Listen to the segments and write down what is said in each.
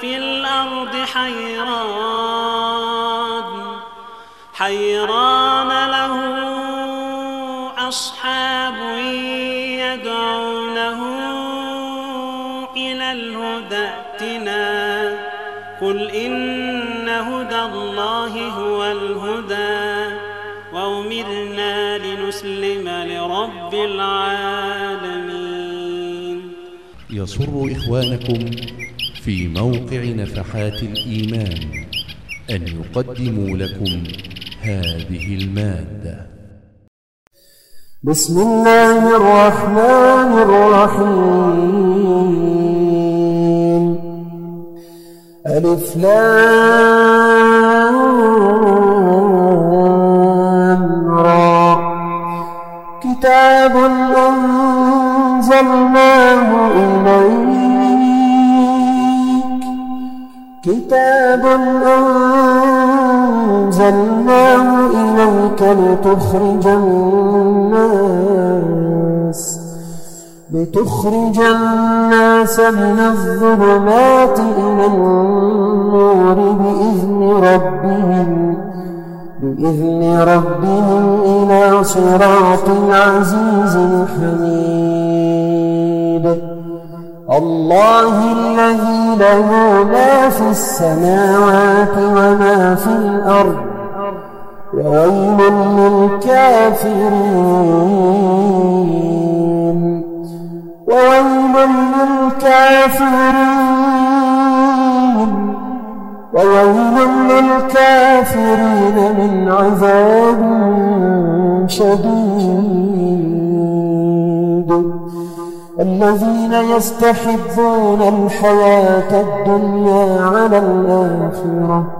في الأرض حيران حيران له أصحاب يدعونه إلى الهدى ائتنا. قل إن هدى الله هو الهدى وأمرنا لنسلم لرب العالمين. يسر إخوانكم في موقع نفحات الإيمان أن يقدموا لكم هذه المادة. بسم الله الرحمن الرحيم. ألف لام را. كتاب لتخرج الناس لتخرج الناس من الظلمات إلى النور بإذن ربهم بإذن ربهم إلى صراط العزيز الحميد. الله الذي له ما في السماوات وما في الأرض وويل للكافرين. وويل للكافرين. وويل للكافرين من عذاب شديد. الذين يستحبون الحياة الدنيا على الآخرة.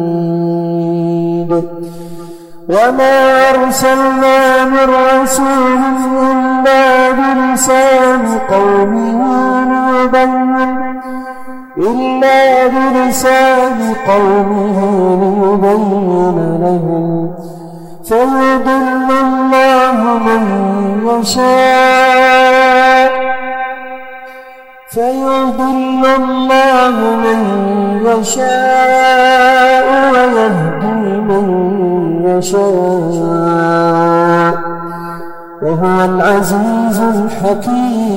وما أرسلنا من رسول إلا بلسان قومه ليبين إلا بلسان قومه ليبين لهم فيضل الله من يشاء فيضل الله من يشاء ويهدي من يشاء وهو العزيز الحكيم.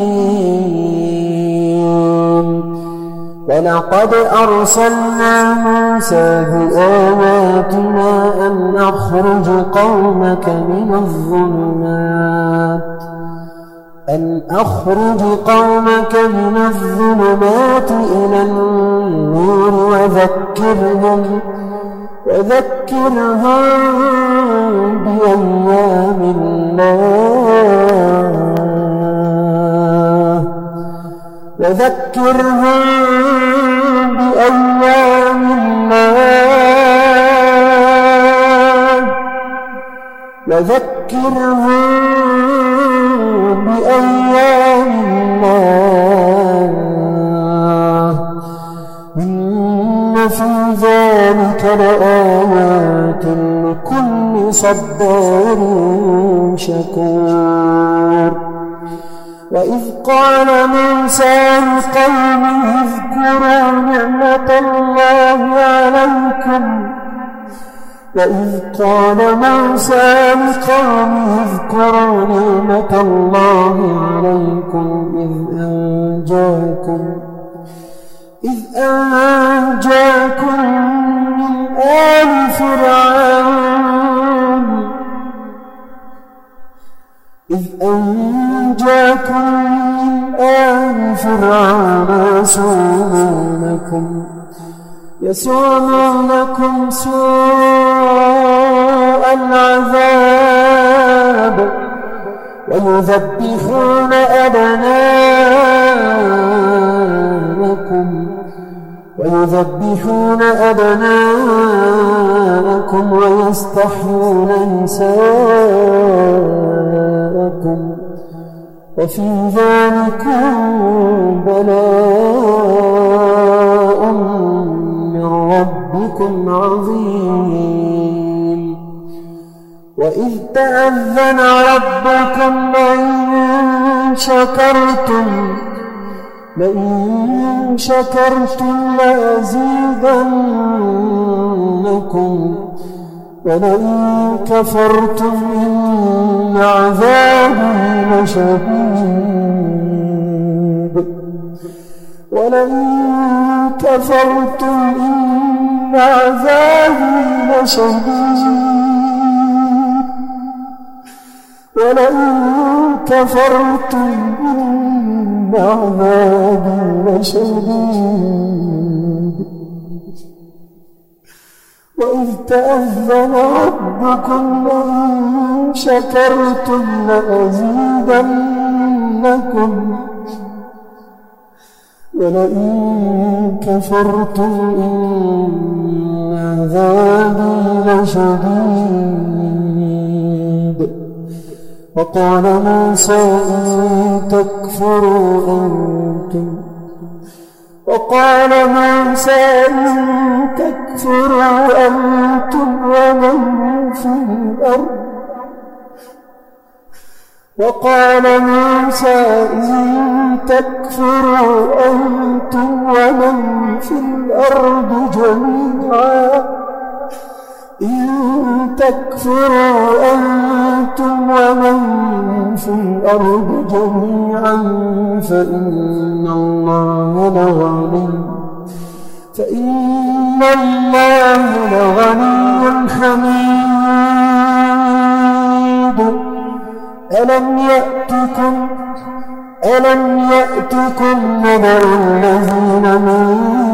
ولقد أرسلنا موسى بآياتنا أن أخرج قومك من الظلمات. أن أخرج قومك من الظلمات إلى النور وذكرهم وذكرهم بأيام الله وذكرهم بأيام الله وذكرهم بأيام الله إن في ذلك لآيات لكل صبار شكور. وإذ قال موسى لقومه اذكروا نعمة الله عليكم. وإذ قال موسى لقومه اذكروا نعمة الله عليكم إذ أنجاكم. إذ أنجاكم من آل فرعون. إذ أنجاكم من آل فرعون يسومونكم. يسومونكم سوء العذاب. ويذبحون أبناءكم. ويذبحون أبناءكم ويستحيون نساءكم وفي ذلك بلاء من ربكم عظيم. وإذ تأذن ربكم لئن شكرتم لئن شكرتم لأزيدنكم ولئن كفرتم إن عذابي لشديد. ولئن كفرتم إن عذابي لشديد. ولئن كفرتم إن عذابي لشديد وإذ تأذن ربكم لئن شكرتم لأزيدنكم ولئن كفرتم إن عذابي لشديد وقال موسى إن تكفروا أنتم وقال موسى إن تكفروا أنتم ومن في الأرض. وقال موسى إن تكفروا أنتم ومن في الأرض جميعا. إن تكفروا أنتم ومن في الأرض جميعا فإن الله لغني فإن الله لغني حميد. ألم يأتكم ألم يأتكم نبأ الذين من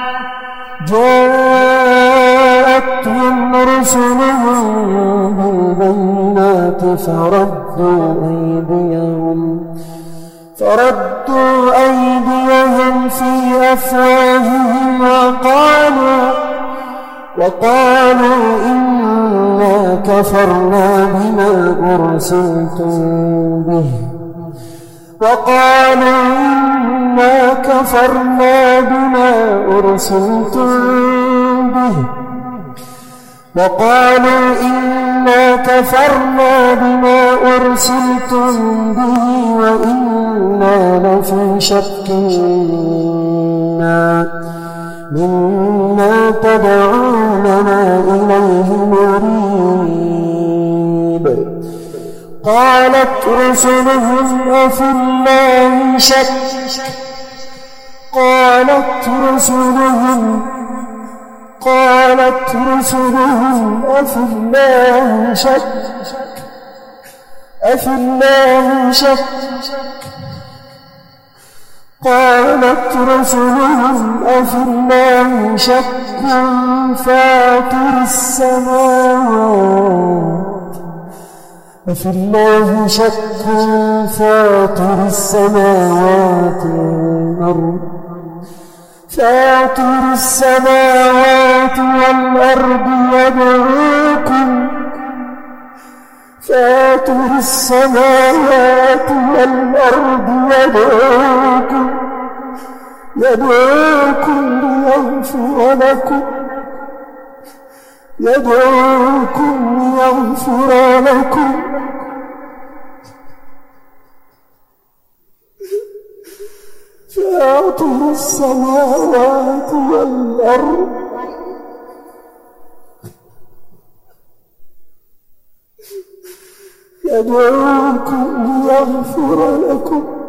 رسلهم بالبينات فردوا أيديهم فردوا أيديهم في أفواههم وقالوا وقالوا إنا كفرنا بما أرسلتم به. وقالوا إنا كفرنا بما أرسلتم به. وقالوا إنا كفرنا بما أرسلتم به وإنا لفي شك مما تدعوننا إليه مريب. قالت رسلهم أفي الله شك. قالت رسلهم قالت رسلهم أفي الله شك؟ أفي الله شك؟ قالت رسلهم أفي الله شك؟ فاطر السماوات. أفي الله شك؟ فاطر السماوات والأرض. فاطر السماوات والأرض يدعوكم. فاطر السماوات والأرض يدعوكم. يدعوكم ليغفر لكم. يدعوكم ليغفر لكم. فاطر السماوات والأرض يدعوكم ليغفر لكم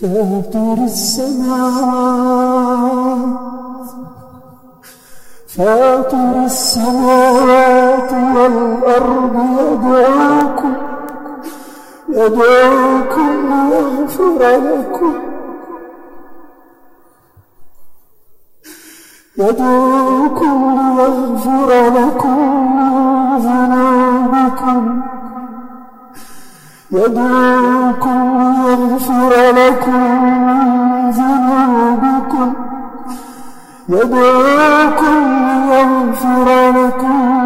فاطر السماوات فاطر السماوات والأرض يدعوكم يدعوكم ليغفر لكم. يدعوكم ليغفر لكم ذنوبكم. يدعوكم ليغفر لكم ذنوبكم. يدعوكم ليغفر لكم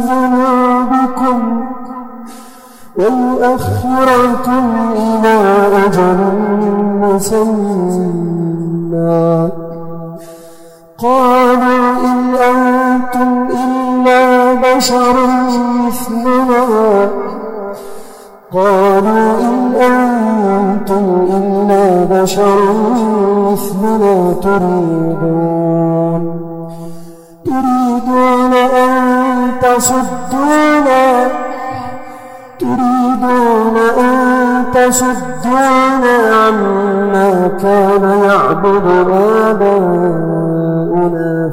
ذنوبكم. ويؤخركم إلى أجل مسمى. قالوا إن أنتم إلا بشر مثلنا. قالوا إن أنتم إلا بشر مثلنا تريدون. تريدون أن تصدونا. تريدون أن تصدونا عما كان يعبد آباؤنا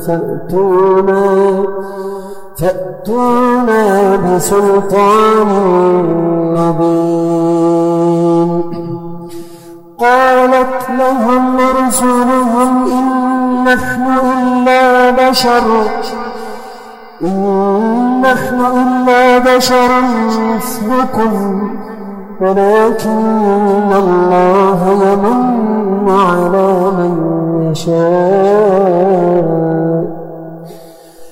فأتونا. فأتونا بسلطان مبين. قالت لهم رسلهم إن نحن إلا بشر. إن نحن إلا بشر مثلكم ولكن الله يمن على من يشاء.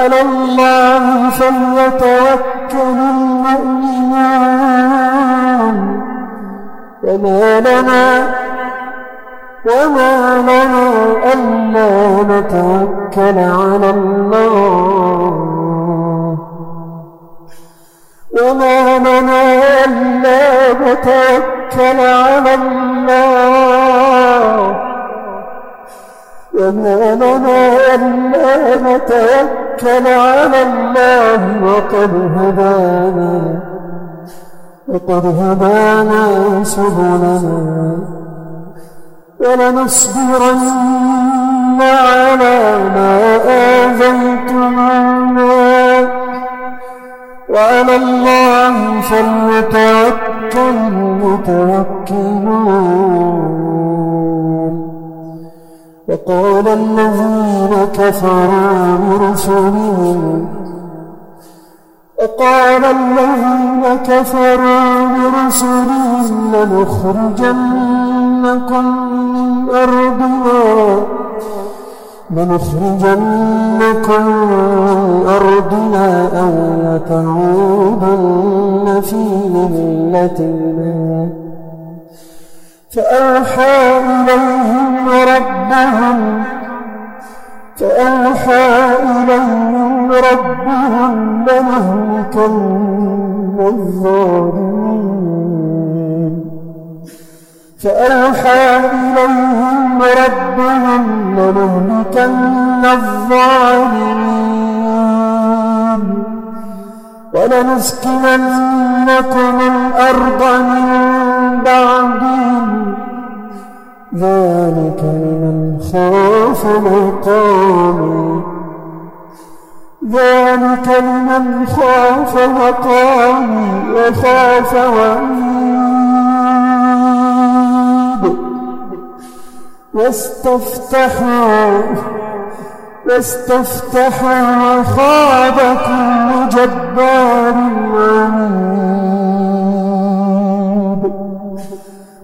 وعلى الله فليتوكل المؤمنون. وما لنا وما لنا ألا نتوكل على الله. وما لنا ألا نتوكل على الله. لنا ألا نتوكل على الله وقد هدانا وقد هدانا سبلنا. ولنصبرن على ما آذيتمونا. وعلى الله فليتوكل المتوكلون. وقال الذين كفروا لرسلهم وقال الذين كفروا لرسلهم لنخرجنكم من أرضنا لنخرجنكم من أرضنا أو لتعودن في ملتنا فأوحى إليهم ربهم فأوحى إليهم ربهم لنهلكن الظالمين. فأوحى إليهم ربهم لنهلكن الظالمين. ولنسكننكم الأرض من بعدهم. ذلك لمن خاف مقامي ذلك لمن خاف مقامي وخاف وعيد. واستفتحوا واستفتحوا وخاب كل جبار عنيد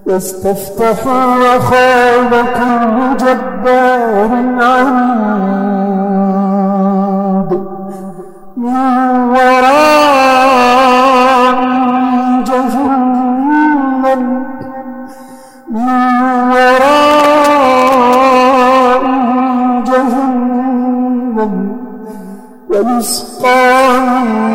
واستفتحوا وخاب كل جبار عنيد من وراء جهنم. من وراء جهنم. ويسقى من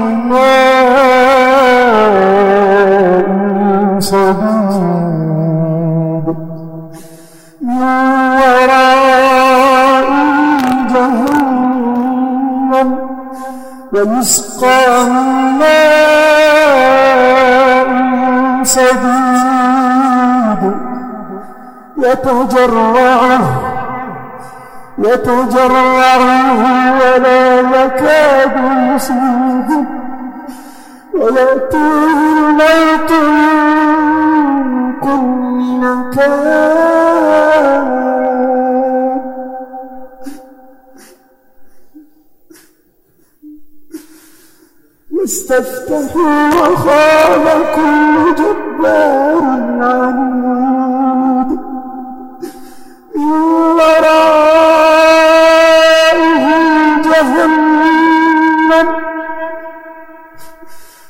ويسقى من ماء صديد يتجرعه يتجرعه ولا يكاد يصيبه ويأتيه الموت من كل مكان واستفتحوا وخاب كل جبار عنيد. من ورائه جهنم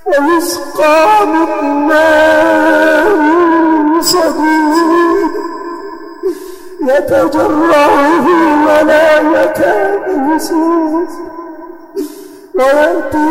ويسقى من ماء صديد. يتجرعه ولا يكاد يصيبه ويأتيه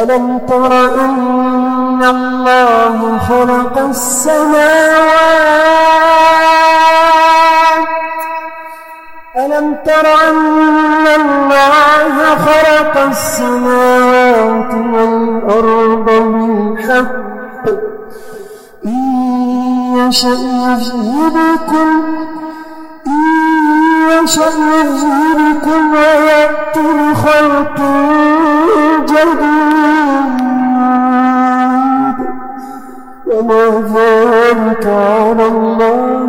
ألم تر أن الله خلق السماوات ألم تر أن الله خلق السماوات والأرض بالحق إن يشأ يذهبكم إن يذهبكم ويأتي بخلق جديد وما ذلك على الله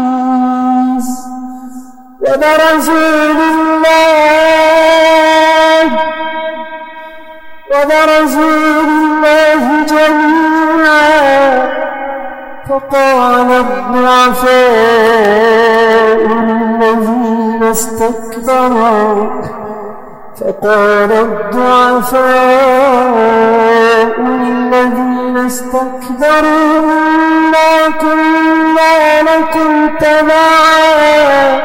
بعزيز وبرزوا لله وبرزوا لله فقال الضعفاء الذين استكبروا فقال الضعفاء للذين استكبروا إنا كنا لكم تبعا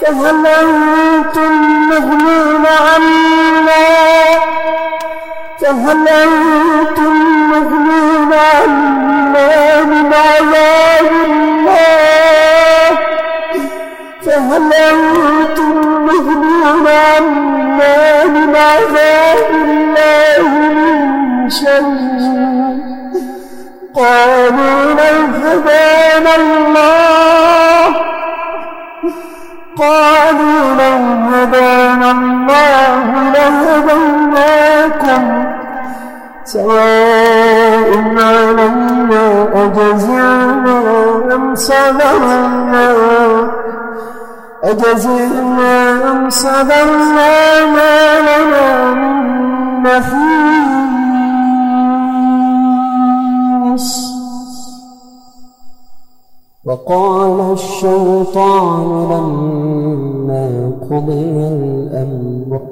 فهل أنتم مغنون عنا؟ فهل أنتم مغنون عنا؟ عذاب الله. فهل أنتم مغنون عنا من عذاب الله من شيء؟ قالوا لو هدانا الله. قالوا لو هدانا الله لهديناكم. سواء علينا أجزعنا أم صبرنا. أجزعنا أم صبرنا ما لنا من وقال الشيطان لما قضي الأمر.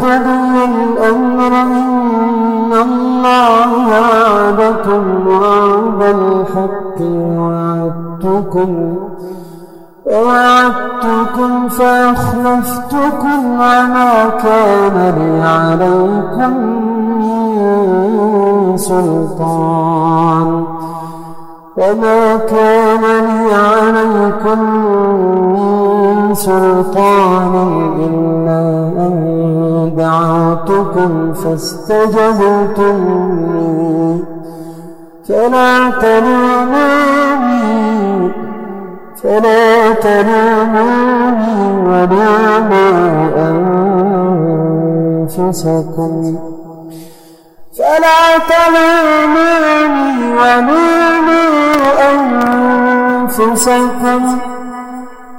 قضي الأمر إن الله وعدكم وعد الحق وعدتكم ووعدتكم فأخلفتكم وما كان لي عليكم من سلطان وما كان لي عليكم من سلطان إلا دعوتكم فاستجبتم لي فلا تلوموني فلا تلوموني ولوموا أنفسكم. فلا تلوموني ولوموا أنفسكم.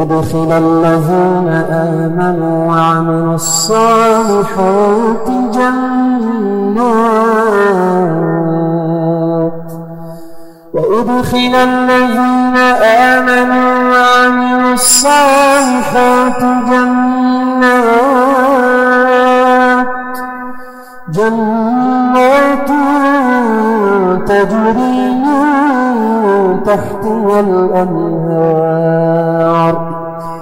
وأدخل الذين آمنوا وعملوا الصالحات جنات. وأدخل الذين آمنوا وعملوا الصالحات جنات. جنات تجري من تحتها الأنهار.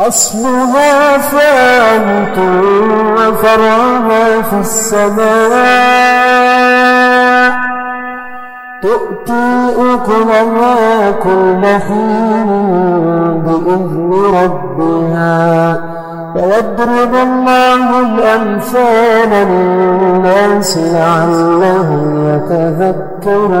أصلها ثابت وفرعها في السماء. تؤتي أكلها كل حين بإذن ربها. ويضرب الله الأمثال للناس لعلهم يتذكرون.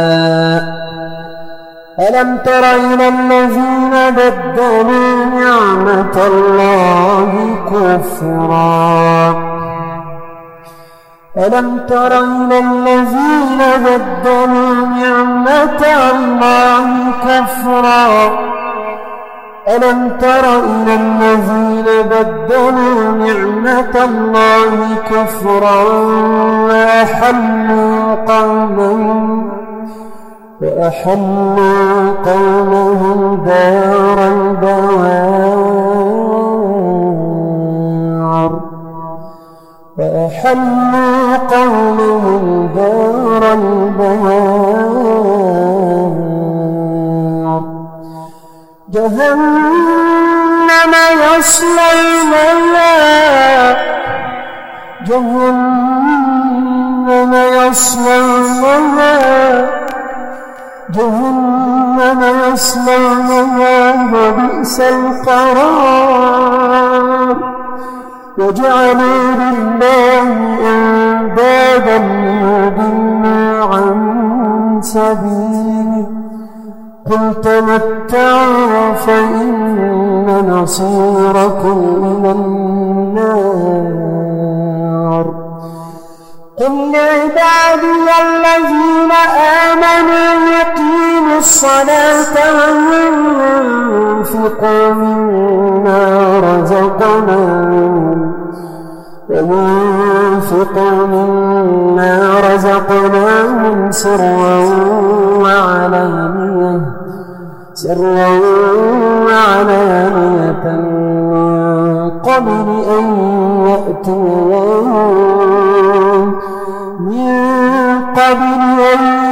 ألم تر إلى الذين بدلوا نعمة الله كفرا؟ ألم تر إلى الذين بدلوا نعمة الله كفرا؟ ألم تر إلى الذين بدلوا نعمة الله كفرا وأحلوا قومهم وأحلوا قومهم دار البوار وأحلوا قومهم دار البوار جهنم يصلونها جهنم يصلونها جهنم يصلونها وبئس القرار. وجعلوا لله أندادا ليضلوا عن سبيله قل تمتعوا فإن نصيركم إلى النار. قل لعبادي الذين آمنوا الصلاة وينفقوا مما رزقناهم. وينفقوا مما رزقناهم سرا وعلانية. سرا وعلانية من قبل أن يأتي يوم من قبل أن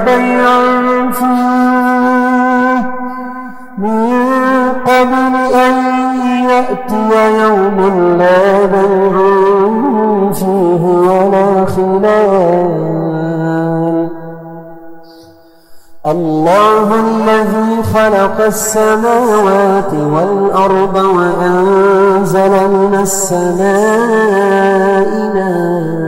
بيع فيه من قبل أن يأتي يوم لا بيع فيه ولا خلال الله الذي خلق السماوات والأرض وأنزل من السماء ماء.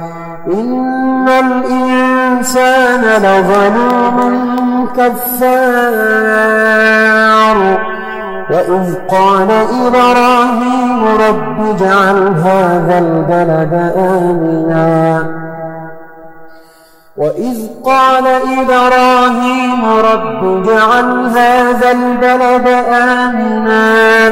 إن الإنسان لظلوم كفار وإذ قال إبراهيم رب اجعل هذا البلد آمنا وإذ قال إبراهيم رب اجعل هذا البلد آمنا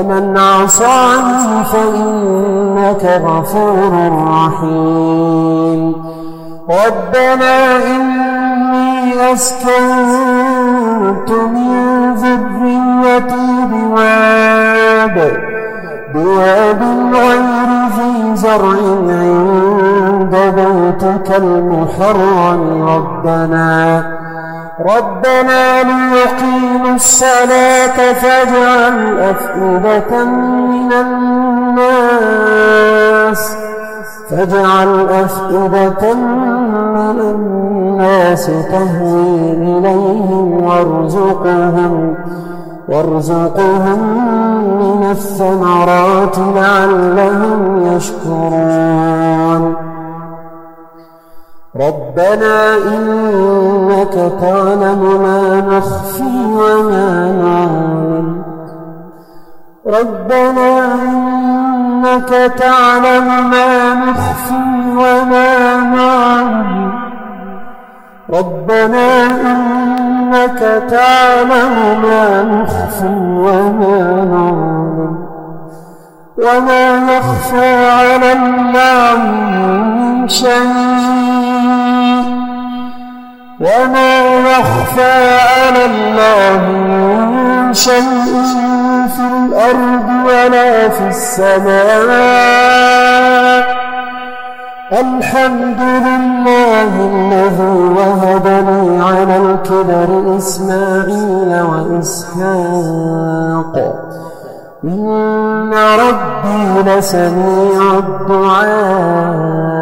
ومن عصاني فإنك غفور رحيم. ربنا إني أسكنت من ذريتي بواد بواد غير ذي زرع عند بيتك المحرم. ربنا ربنا ليقيموا الصلاة فاجعل أفئدة من الناس فاجعل أفئدة من الناس تهوي إليهم وارزقهم وارزقهم من الثمرات لعلهم يشكرون. ربنا إنك تعلم ما نخفي وما نعلم ربنا إنك تعلم ما نخفي وما نعلم ربنا إنك تعلم ما نخفي وما نعلم وما يخفى على الله من شيء. وما يخفى على الله من شيء في الأرض ولا في السماء الحمد لله الذي وهبني على الكبر إسماعيل وإسحاق إن ربي لسميع الدعاء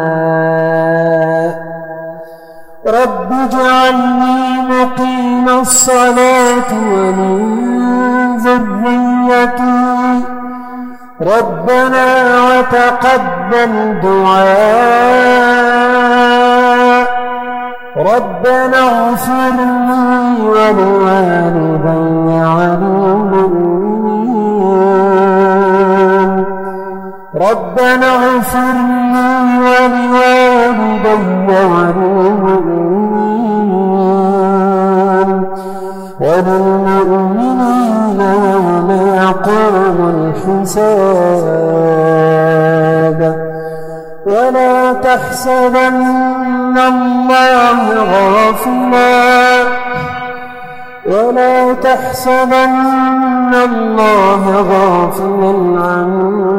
رب اجعلني مقيم الصلاة ومن ذريتي. ربنا وتقبل دعاء. ربنا اغفر لي ولوالدي وللمؤمنين ربنا اغفر لي ولوالدي وللمؤمنين وللمؤمنين يوم يقوم الحساب ولا تحسبن الله غافلا. ولا تحسبن الله غافلا عما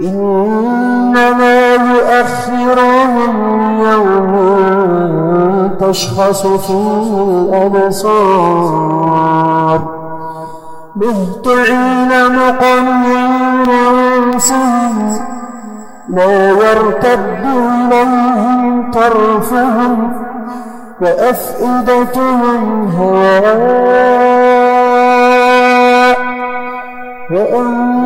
إنما يؤخرهم يوم تشخص فيه الأبصار مهطعين مقنعين رؤوسهم لا يرتد إليهم طرفهم وأفئدتهم هواء وأنذر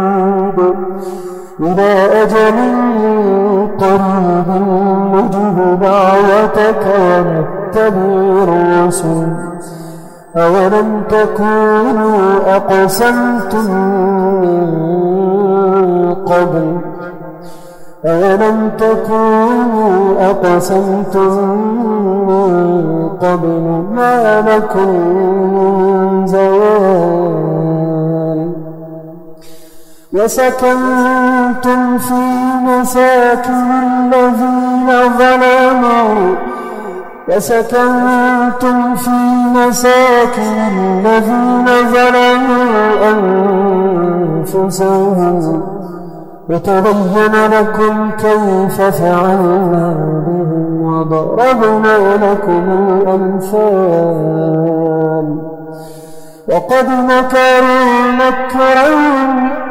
إلى أجل قريب نجب دعوتك ونتبع الرسل أولم تكونوا أقسمتم من قبل؟ أولم تكونوا أقسمتم من قبل؟ ما لكم من زوال وسكنتم في مساكن الذين ظلموا. وسكنتم في مساكن الذين ظلموا أنفسهم. وتبين لكم كيف فعلنا بهم وضربنا لكم الأمثال. وقد مكروا مكرهم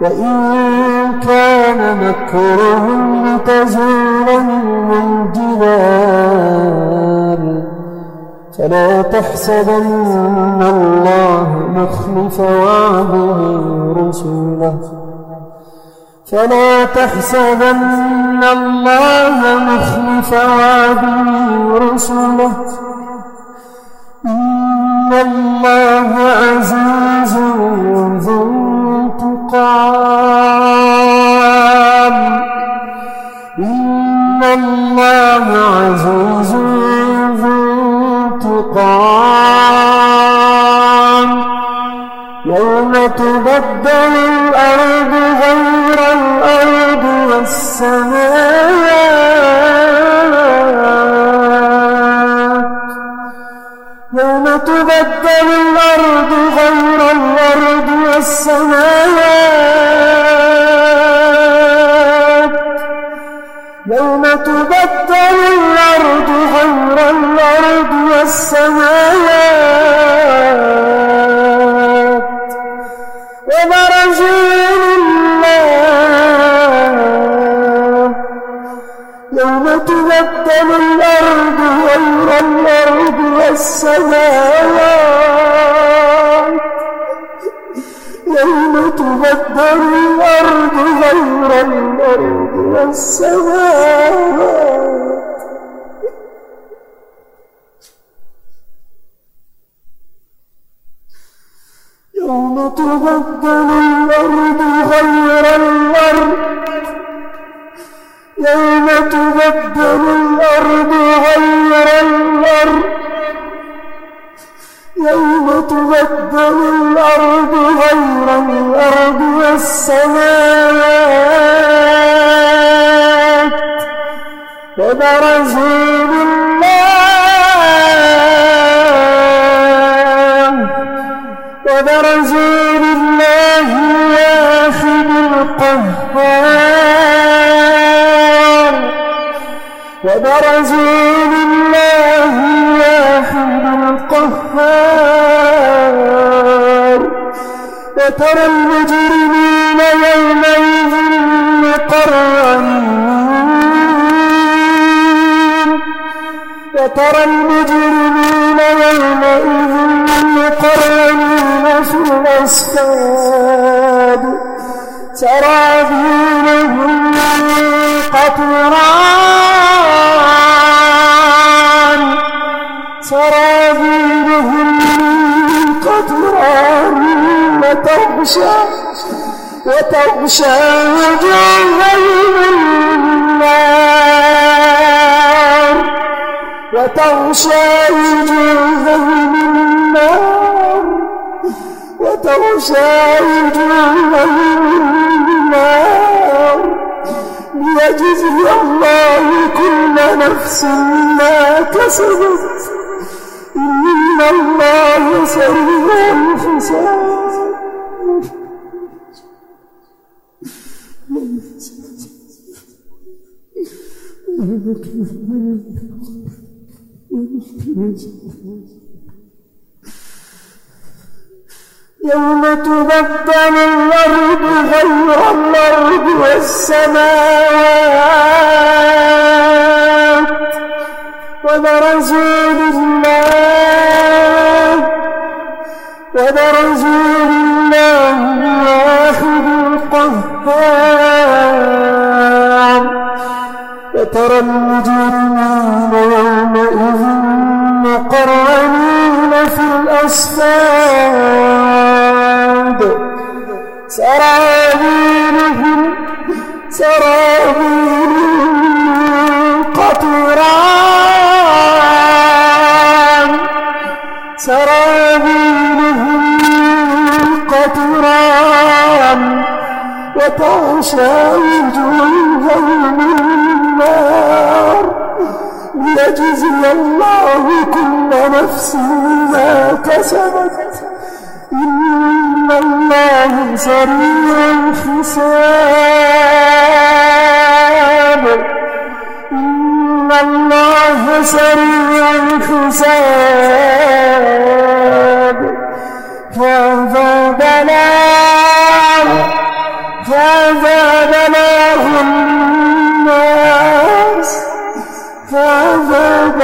وإن كان مكرهم لتزول منه الجبال فلا تحسبن الله مخلف وعده رسوله. فلا تحسبن الله مخلف وعده رسله الله عزيز ذو انتقام إن الله عزيز ذو انتقام يوم تبدل الأرض غير الأرض والسماوات يوم تبدل الأرض غير الأرض والسماوات. يوم تبدل الأرض غير الأرض والسماوات. وبرزوا لله يوم تبدل الأرض غير الأرض والسماوات يوم تبدل الأرض غير الأرض والسماوات. يوم تبدل الأرض غير الأرض يوم تبدل الأرض غير الأرض يوم تبدل الأرض غير الأرض والسماوات. وبرزوا لله وبرزوا لله الواحد القهار. وبرزوا القهار وترى المجرمين يومئذ مقرنين. وترى المجرمين يومئذ مقرنين في الأصفاد سرابيلهم قطران. وتغشى وتغشى وجوههم النار وتغشى وجوههم النار وتغشى وجوههم النار ليجزي الله كل نفس ما كسبت إن الله سريع الحساب يوم تبدل الأرض غير الأرض والسماوات وبرزوا لله وبرزوا لله الواحد القهار. وترى المجرمين يومئذ مقرنين في الأصفاد سرابيلهم سرابيلهم قطران. سرابيلهم قطران. وتغشى وجوههم النار. ليجزي الله كل نفس ما كسبت. إن الله سريع الحساب. إن الله سريع الحساب. هذا بلاغ هذا بلاغ